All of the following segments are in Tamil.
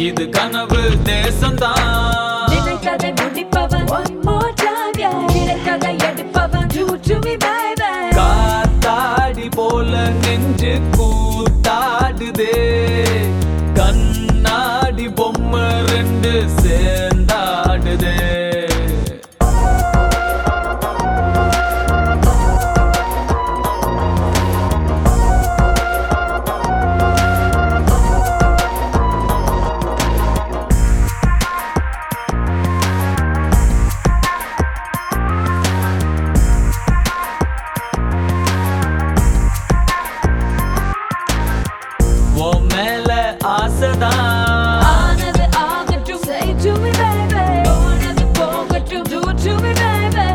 இது கனவு தேசம்தான் ஆசைதான் ஆனது ஆகட்டும். Say to me, baby. போனது போகட்டும். Do to me, baby.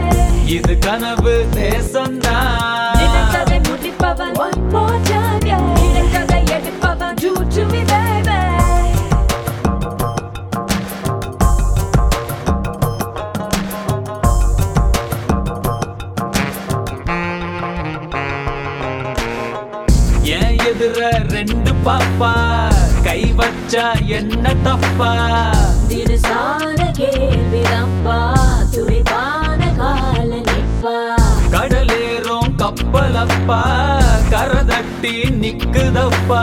இது கனவு தேசம்தான் நினைத்ததை முடிப்பவன் One more time, yeah. கிடைத்ததை எடுப்பவன் Do to me, baby. ஏன் எதிர ரெண்டு பாப்பா கை வச்சா என்ன தப்பா? தினுசான கேள்விதப்பா துடிப்பான கால நிப்பா? கடலேறும் கப்பலப்பா கரதட்டி நிக்குதப்பா.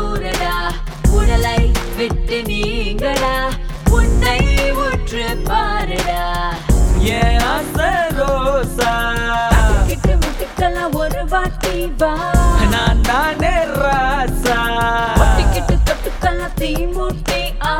நூறடா உடலை விட்டு நீங்கடா உன்னை உற்று பாருடா. ஏன் ஆசை ரோசா. கிட்டு முட்டுக்கலாம் ஒரு வாட்டி வா. நான் தானே ராசா. ஒட்டிக்கிட்டு தொட்டுக்கலாம் தீ மூட்டி ஆ.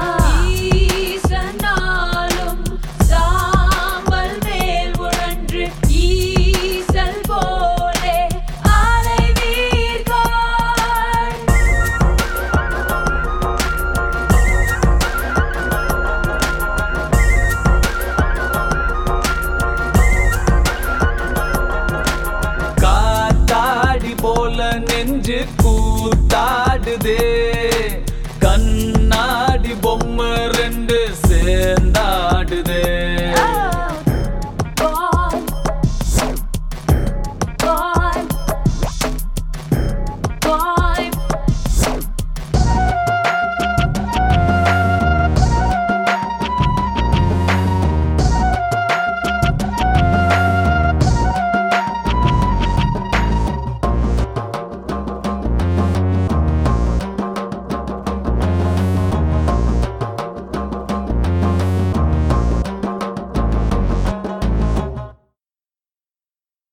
நெஞ்சு கூத்தாடுதே. கண்